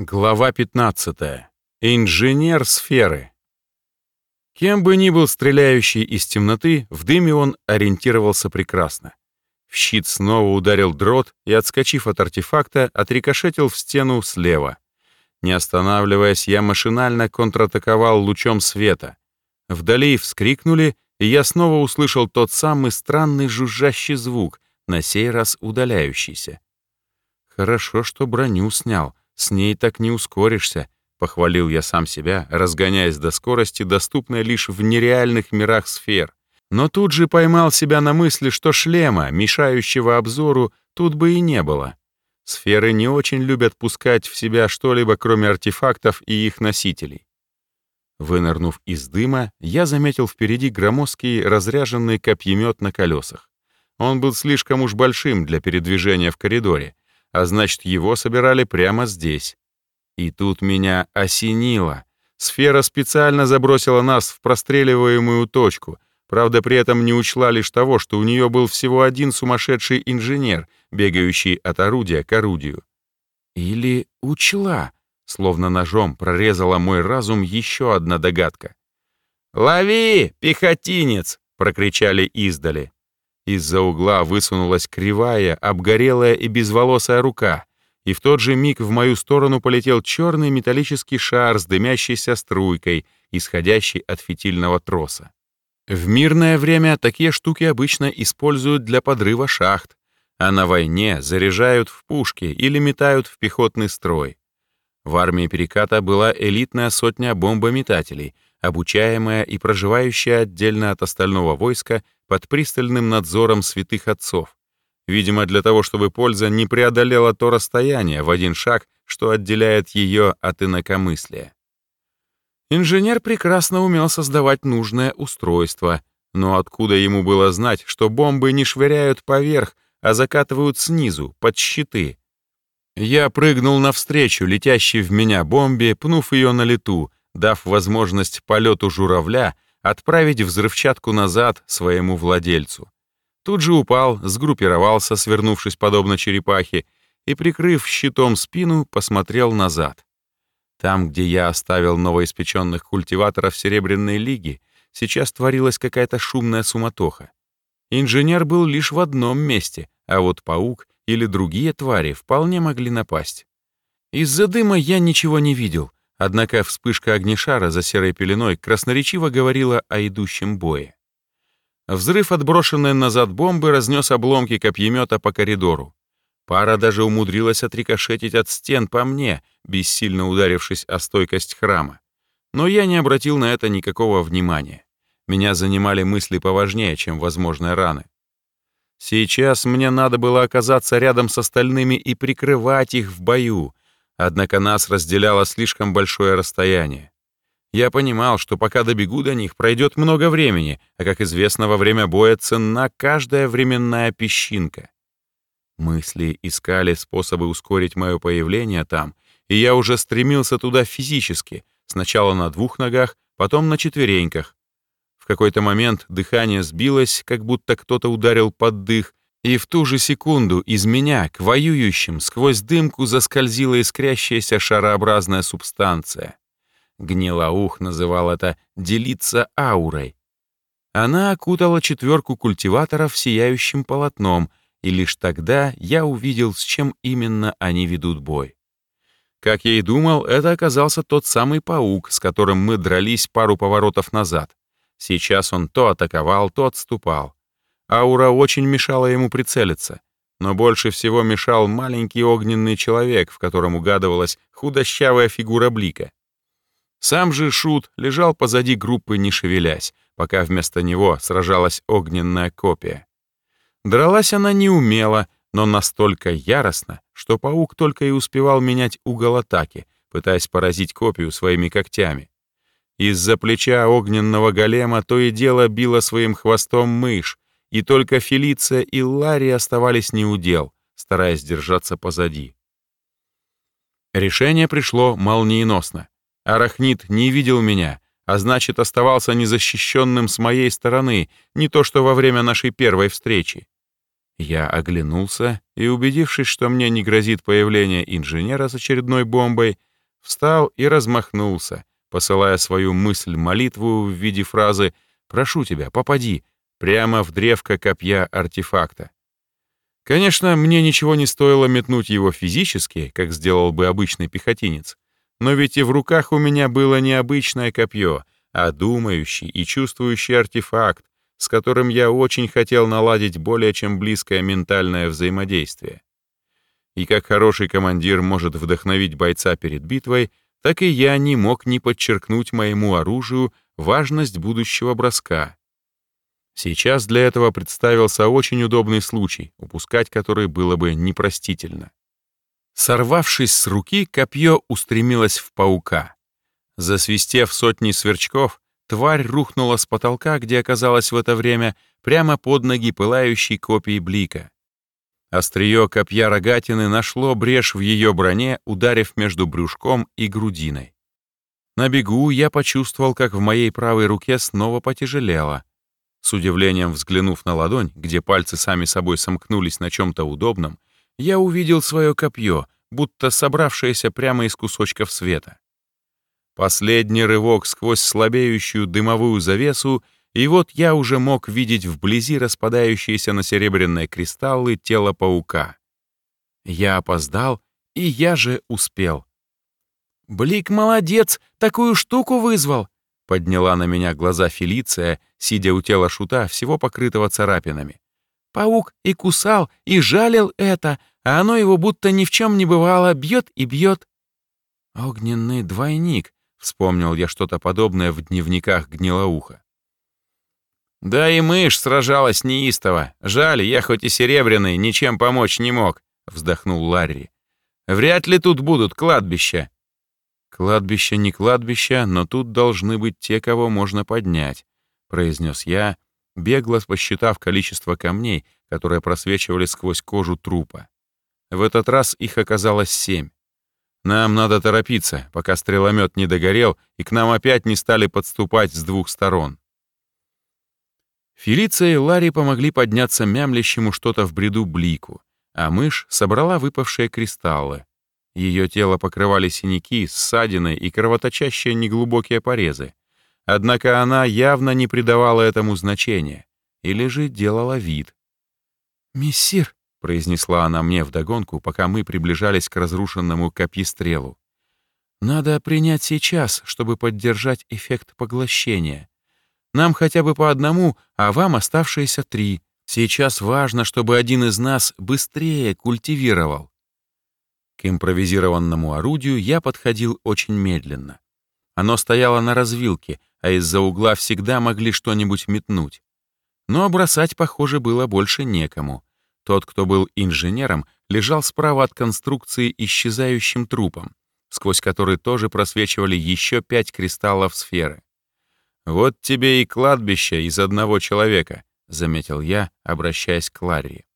Глава 15. Инженер сферы. Кем бы ни был стреляющий из темноты, в дыме он ориентировался прекрасно. В щит снова ударил дрот и, отскочив от артефакта, отрикошетил в стену слева. Не останавливаясь, я машинально контратаковал лучом света. Вдали вскрикнули, и я снова услышал тот самый странный жужжащий звук, на сей раз удаляющийся. Хорошо, что броню снял — с ней так не ускоришься, похвалил я сам себя, разгоняясь до скорости, доступной лишь в нереальных мирах сфер. Но тут же поймал себя на мысли, что шлема, мешающего обзору, тут бы и не было. Сферы не очень любят пускать в себя что-либо, кроме артефактов и их носителей. Вынырнув из дыма, я заметил впереди громоздкий разряженный копьемет на колесах. Он был слишком уж большим для передвижения в коридоре, а значит, его собирали прямо здесь. И тут меня осенило. Сфера специально забросила нас в простреливаемую точку, правда, при этом не учла лишь того, что у нее был всего один сумасшедший инженер, бегающий от орудия к орудию. Или учла, словно ножом прорезала мой разум еще одна догадка. «Лови, пехотинец!» — прокричали издали. Из-за угла высунулась кривая, обгорелая и безволосая рука, и в тот же миг в мою сторону полетел черный металлический шар с дымящейся струйкой, исходящей от фитильного троса. В мирное время такие штуки обычно используют для подрыва шахт, а на войне заряжают в пушки или метают в пехотный строй. В армии Переката была элитная сотня бомбометателей, обучаемая и проживающая отдельно от остального войска под пристальным надзором святых отцов, видимо, для того, чтобы польза не преодолела то расстояние в один шаг, что отделяет ее от инакомыслия. Инженер прекрасно умел создавать нужное устройство, но откуда ему было знать, что бомбы не швыряют поверх, а закатывают снизу, под щиты? Я прыгнул навстречу летящей в меня бомбе, пнув ее на лету, дав возможность полету журавля — отправить взрывчатку назад своему владельцу. Тут же упал, сгруппировался, свернувшись подобно черепахе, и, прикрыв щитом спину, посмотрел назад. Там, где я оставил новоиспеченных культиваторов Серебряной Лиги, сейчас творилась какая-то шумная суматоха. Инженер был лишь в одном месте, а вот паук или другие твари вполне могли напасть. Из-за дыма я ничего не видел, Однако вспышка огнешара за серой пеленой красноречиво говорила о идущем бое. Взрыв, отброшенной назад бомбы, разнес обломки копьемета по коридору. Пара даже умудрилась отрикошетить от стен по мне, бессильно ударившись о стойкость храма. Но я не обратил на это никакого внимания. Меня занимали мысли поважнее, чем возможные раны. Сейчас мне надо было оказаться рядом с остальными и прикрывать их в бою, Однако нас разделяло слишком большое расстояние. Я понимал, что пока добегу до них, пройдет много времени, а, как известно, во время боя ценна каждая временная песчинка. Мысли искали способы ускорить мое появление там, и я уже стремился туда физически, сначала на двух ногах, потом на четвереньках. В какой-то момент дыхание сбилось, как будто кто-то ударил под дых, и в ту же секунду из меня к воюющим сквозь дымку заскользила искрящаяся шарообразная субстанция. Гнилаух называл это «делиться аурой». Она окутала четверку культиваторов сияющим полотном, и лишь тогда я увидел, с чем именно они ведут бой. Как я и думал, это оказался тот самый паук, с которым мы дрались пару поворотов назад. Сейчас он то атаковал, то отступал. Аура очень мешала ему прицелиться, но больше всего мешал маленький огненный человек, в котором угадывалась худощавая фигура Блика. Сам же Шут лежал позади группы, не шевелясь, пока вместо него сражалась огненная копия. Дралась она неумело, но настолько яростно, что паук только и успевал менять угол атаки, пытаясь поразить копию своими когтями. Из-за плеча огненного голема то и дело била своим хвостом мышь, и только Фелиция и Ларри оставались неудел, стараясь держаться позади. Решение пришло молниеносно. Арахнит не видел меня, а значит, оставался незащищенным с моей стороны, не то что во время нашей первой встречи. Я оглянулся и, убедившись, что мне не грозит появление инженера с очередной бомбой, встал и размахнулся, посылая свою мысль-молитву в виде фразы «Прошу тебя, попади», прямо в древко копья артефакта. Конечно, мне ничего не стоило метнуть его физически, как сделал бы обычный пехотинец, но ведь и в руках у меня было не обычное копье, а думающий и чувствующий артефакт, с которым я очень хотел наладить более чем близкое ментальное взаимодействие. И как хороший командир может вдохновить бойца перед битвой, так и я не мог не подчеркнуть моему оружию важность будущего броска. Сейчас для этого представился очень удобный случай, упускать который было бы непростительно. Сорвавшись с руки, копье устремилось в паука. Засвистев сотни сверчков, тварь рухнула с потолка, где оказалась в это время, прямо под ноги пылающей копии блика. Острие копья рогатины нашло брешь в ее броне, ударив между брюшком и грудиной. На бегу я почувствовал, как в моей правой руке снова потяжелело. С удивлением взглянув на ладонь, где пальцы сами собой сомкнулись на чем-то удобном, я увидел свое копье, будто собравшееся прямо из кусочков света. Последний рывок сквозь слабеющую дымовую завесу, и вот я уже мог видеть вблизи распадающиеся на серебряные кристаллы тело паука. Я опоздал, и я же успел. «Блик молодец, такую штуку вызвал!» Подняла на меня глаза Фелиция, сидя у тела шута, всего покрытого царапинами. Паук и кусал, и жалил это, а оно его будто ни в чем не бывало, бьет и бьет. «Огненный двойник», — вспомнил я что-то подобное в дневниках гнилоуха. «Да и мышь сражалась неистово. Жаль, я хоть и серебряный, ничем помочь не мог», — вздохнул Ларри. «Вряд ли тут будут кладбища». «Кладбище не кладбище, но тут должны быть те, кого можно поднять», — произнес я, бегло посчитав количество камней, которые просвечивали сквозь кожу трупа. В этот раз их оказалось семь. Нам надо торопиться, пока стреломет не догорел, и к нам опять не стали подступать с двух сторон. Фелиция и Ларри помогли подняться мямлящему что-то в бреду блику, а мышь собрала выпавшие кристаллы. Ее тело покрывали синяки, ссадины и кровоточащие неглубокие порезы. Однако она явно не придавала этому значения, или же делала вид. «Мессир», — произнесла она мне вдогонку, пока мы приближались к разрушенному копьестрелу. «Надо принять сейчас, чтобы поддержать эффект поглощения. Нам хотя бы по одному, а вам оставшиеся три. Сейчас важно, чтобы один из нас быстрее культивировал». К импровизированному орудию я подходил очень медленно. Оно стояло на развилке, а из-за угла всегда могли что-нибудь метнуть. Но бросать, похоже, было больше некому. Тот, кто был инженером, лежал справа от конструкции исчезающим трупом, сквозь который тоже просвечивали еще пять кристаллов сферы. «Вот тебе и кладбище из одного человека», — заметил я, обращаясь к Ларри.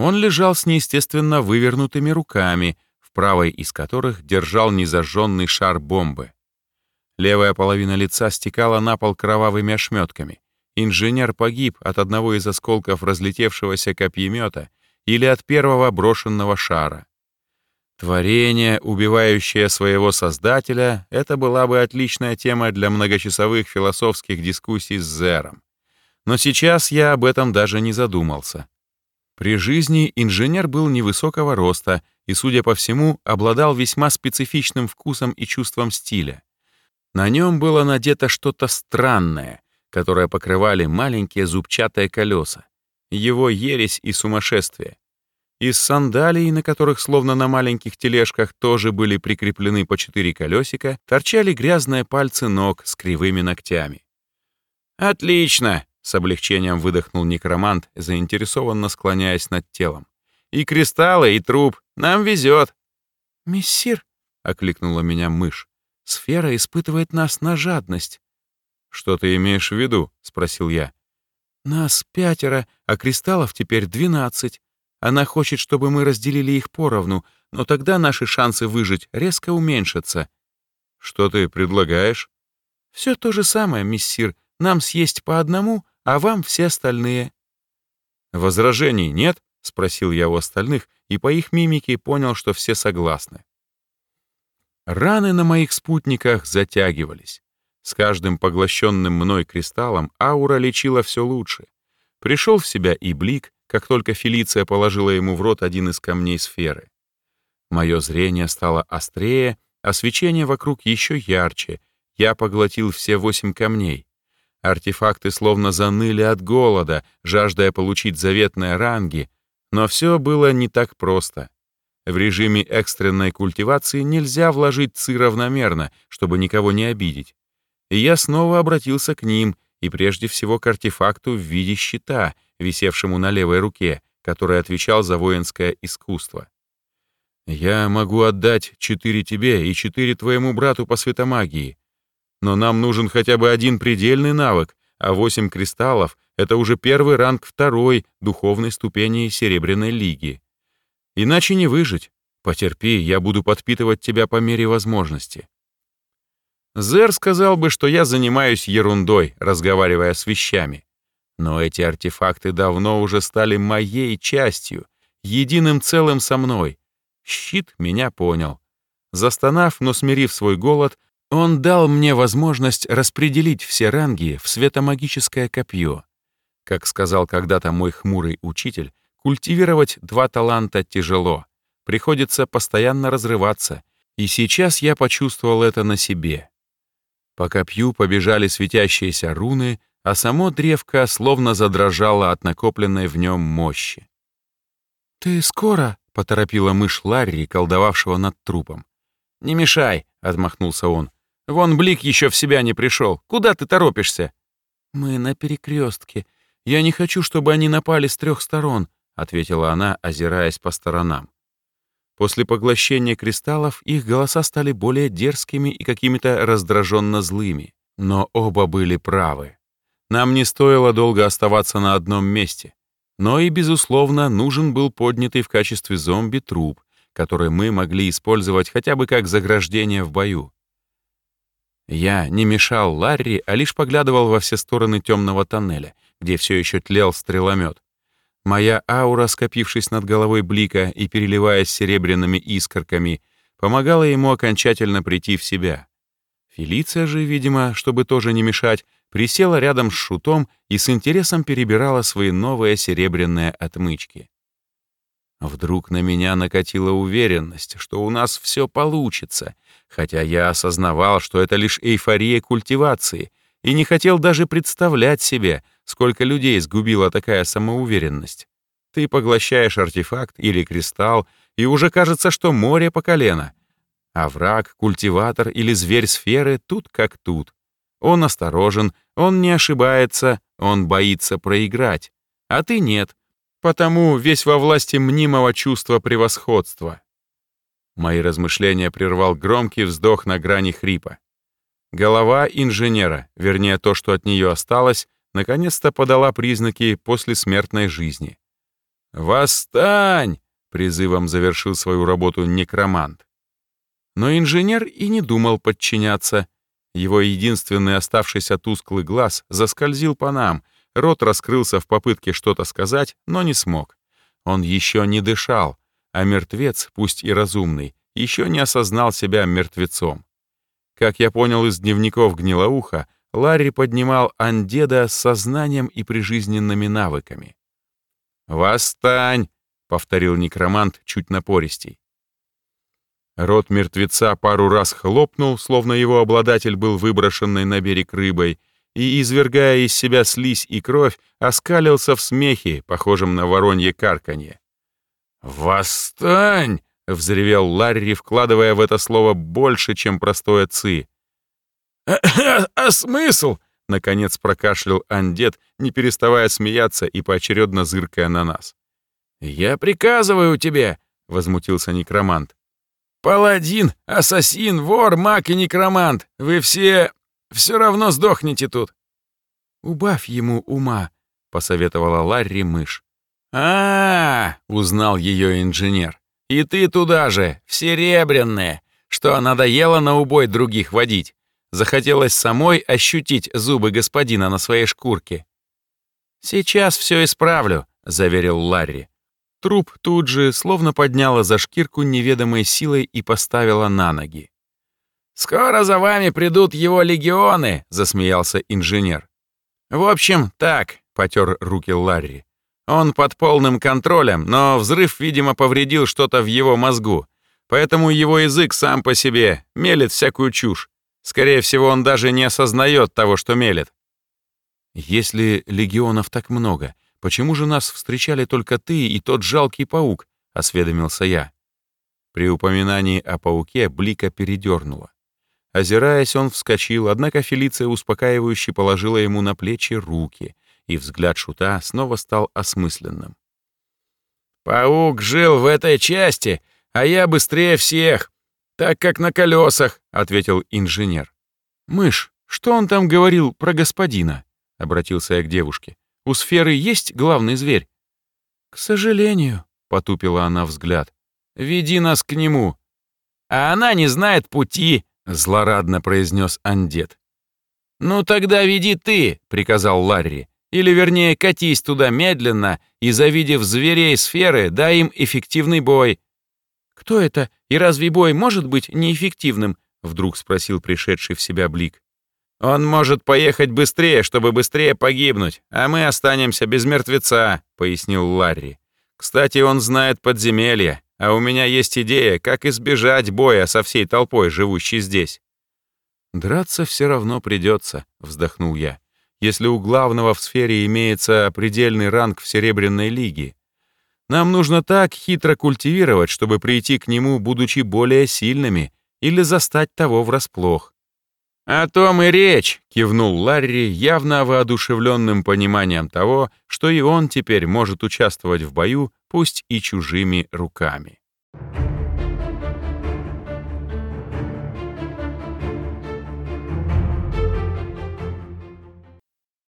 Он лежал с неестественно вывернутыми руками, в правой из которых держал незажженный шар бомбы. Левая половина лица стекала на пол кровавыми ошметками. Инженер погиб от одного из осколков разлетевшегося копьемета или от первого брошенного шара. Творение, убивающее своего создателя, это была бы отличная тема для многочасовых философских дискуссий с Зером. Но сейчас я об этом даже не задумался. При жизни инженер был невысокого роста и, судя по всему, обладал весьма специфичным вкусом и чувством стиля. На нем было надето что-то странное, которое покрывали маленькие зубчатые колеса. Его ересь и сумасшествие. Из сандалий, на которых словно на маленьких тележках тоже были прикреплены по четыре колесика, торчали грязные пальцы ног с кривыми ногтями. «Отлично!» — с облегчением выдохнул некромант, заинтересованно склоняясь над телом. «И кристаллы, и труп. Нам везет!» «Мессир!» — окликнула меня мышь. Сфера испытывает нас на жадность». «Что ты имеешь в виду?» — спросил я. «Нас пятеро, а кристаллов теперь двенадцать. Она хочет, чтобы мы разделили их поровну, но тогда наши шансы выжить резко уменьшатся». «Что ты предлагаешь?» «Все то же самое, миссир. Нам съесть по одному, а вам все остальные». «Возражений нет?» — спросил я у остальных, и по их мимике понял, что все согласны. Раны на моих спутниках затягивались. С каждым поглощенным мной кристаллом аура лечила все лучше. Пришел в себя и Блик, как только Фелиция положила ему в рот один из камней сферы. Мое зрение стало острее, а свечение вокруг еще ярче. Я поглотил все восемь камней. Артефакты словно заныли от голода, жаждая получить заветные ранги, но все было не так просто. В режиме экстренной культивации нельзя вложить ци равномерно, чтобы никого не обидеть. И я снова обратился к ним, и прежде всего к артефакту в виде щита, висевшему на левой руке, который отвечал за воинское искусство. «Я могу отдать четыре тебе и четыре твоему брату по светомагии. Но нам нужен хотя бы один предельный навык, а восемь кристаллов — это уже первый ранг второй духовной ступени Серебряной Лиги. Иначе не выжить. Потерпи, я буду подпитывать тебя по мере возможности». Зер сказал бы, что я занимаюсь ерундой, разговаривая с вещами. Но эти артефакты давно уже стали моей частью, единым целым со мной. Щит меня понял. Застонав, но смирив свой голод, он дал мне возможность распределить все ранги в светомагическое копье. Как сказал когда-то мой хмурый учитель, культивировать два таланта тяжело. Приходится постоянно разрываться, и сейчас я почувствовал это на себе. По копью побежали светящиеся руны, а само древко словно задрожало от накопленной в нем мощи. «Ты скоро?» — поторопила мышь Ларри, колдовавшего над трупом. «Не мешай», — отмахнулся он. «Вон Блик еще в себя не пришел. Куда ты торопишься?» «Мы на перекрестке. Я не хочу, чтобы они напали с трех сторон», — ответила она, озираясь по сторонам. После поглощения кристаллов их голоса стали более дерзкими и какими-то раздраженно злыми. Но оба были правы. Нам не стоило долго оставаться на одном месте. Но и, безусловно, нужен был поднятый в качестве зомби труп, который мы могли использовать хотя бы как заграждение в бою. Я не мешал Ларри, а лишь поглядывал во все стороны темного тоннеля, где все еще тлел стреломет. Моя аура, скопившись над головой Блика и переливаясь серебряными искорками, помогала ему окончательно прийти в себя. Фелиция же, видимо, чтобы тоже не мешать, присела рядом с шутом и с интересом перебирала свои новые серебряные отмычки. Вдруг на меня накатила уверенность, что у нас все получится, хотя я осознавал, что это лишь эйфория культивации, и не хотел даже представлять себе, сколько людей сгубила такая самоуверенность. Ты поглощаешь артефакт или кристалл, и уже кажется, что море по колено. А враг, культиватор или зверь сферы тут как тут. Он осторожен, он не ошибается, он боится проиграть. А ты нет, потому весь во власти мнимого чувства превосходства. Мои размышления прервал громкий вздох на грани хрипа. Голова инженера, вернее то, что от нее осталось, наконец-то подала признаки послесмертной жизни. «Восстань!» — призывом завершил свою работу некромант. Но инженер и не думал подчиняться. Его единственный оставшийся тусклый глаз заскользил по нам, рот раскрылся в попытке что-то сказать, но не смог. Он еще не дышал, а мертвец, пусть и разумный, еще не осознал себя мертвецом. Как я понял из дневников Гнилоуха, Ларри поднимал андеда с сознанием и прижизненными навыками. «Восстань!» — повторил некромант чуть напористей. Рот мертвеца пару раз хлопнул, словно его обладатель был выброшенной на берег рыбой, и, извергая из себя слизь и кровь, оскалился в смехе, похожем на воронье карканье. «Восстань!» — взревел Ларри, вкладывая в это слово больше, чем простое «ци». «А, а, смысл?» — наконец прокашлял Андет, не переставая смеяться и поочередно зыркая на нас. «Я приказываю тебе!» — возмутился некромант. «Паладин, ассасин, вор, маг и некромант! Вы все... все равно сдохнете тут!» «Убавь ему ума», — посоветовала Ларри мышь. а, -а, -а узнал ее инженер. И ты туда же, в серебряные, что надоело на убой других водить. Захотелось самой ощутить зубы господина на своей шкурке. «Сейчас все исправлю», — заверил Ларри. Труп тут же словно подняла за шкирку неведомой силой и поставила на ноги. «Скоро за вами придут его легионы», — засмеялся инженер. «В общем, так», — потер руки Ларри. «Он под полным контролем, но взрыв, видимо, повредил что-то в его мозгу. Поэтому его язык сам по себе мелет всякую чушь. Скорее всего, он даже не осознает того, что мелет». «Если легионов так много, почему же нас встречали только ты и тот жалкий паук?» — осведомился я. При упоминании о пауке Блика передернула. Озираясь, он вскочил, однако Фелиция успокаивающе положила ему на плечи руки, и взгляд шута снова стал осмысленным. «Паук жил в этой части, а я быстрее всех, так как на колесах», — ответил инженер. «Мышь, что он там говорил про господина?» — обратился я к девушке. «У сферы есть главный зверь?» «К сожалению», — потупила она взгляд. «Веди нас к нему». «А она не знает пути», злорадно произнес Андет. «Ну тогда веди ты», — приказал Ларри. «Или, вернее, катись туда медленно и, завидев зверей сферы, дай им эффективный бой». «Кто это? И разве бой может быть неэффективным?» — вдруг спросил пришедший в себя Блик. «Он может поехать быстрее, чтобы быстрее погибнуть, а мы останемся без мертвеца», — пояснил Ларри. «Кстати, он знает подземелье, а у меня есть идея, как избежать боя со всей толпой, живущей здесь. «Драться все равно придется», — вздохнул я, «если у главного в сфере имеется предельный ранг в Серебряной лиге. Нам нужно так хитро культивировать, чтобы прийти к нему, будучи более сильными, или застать того врасплох». «О том и речь», — кивнул Ларри, явно воодушевленным пониманием того, что и он теперь может участвовать в бою, пусть и чужими руками.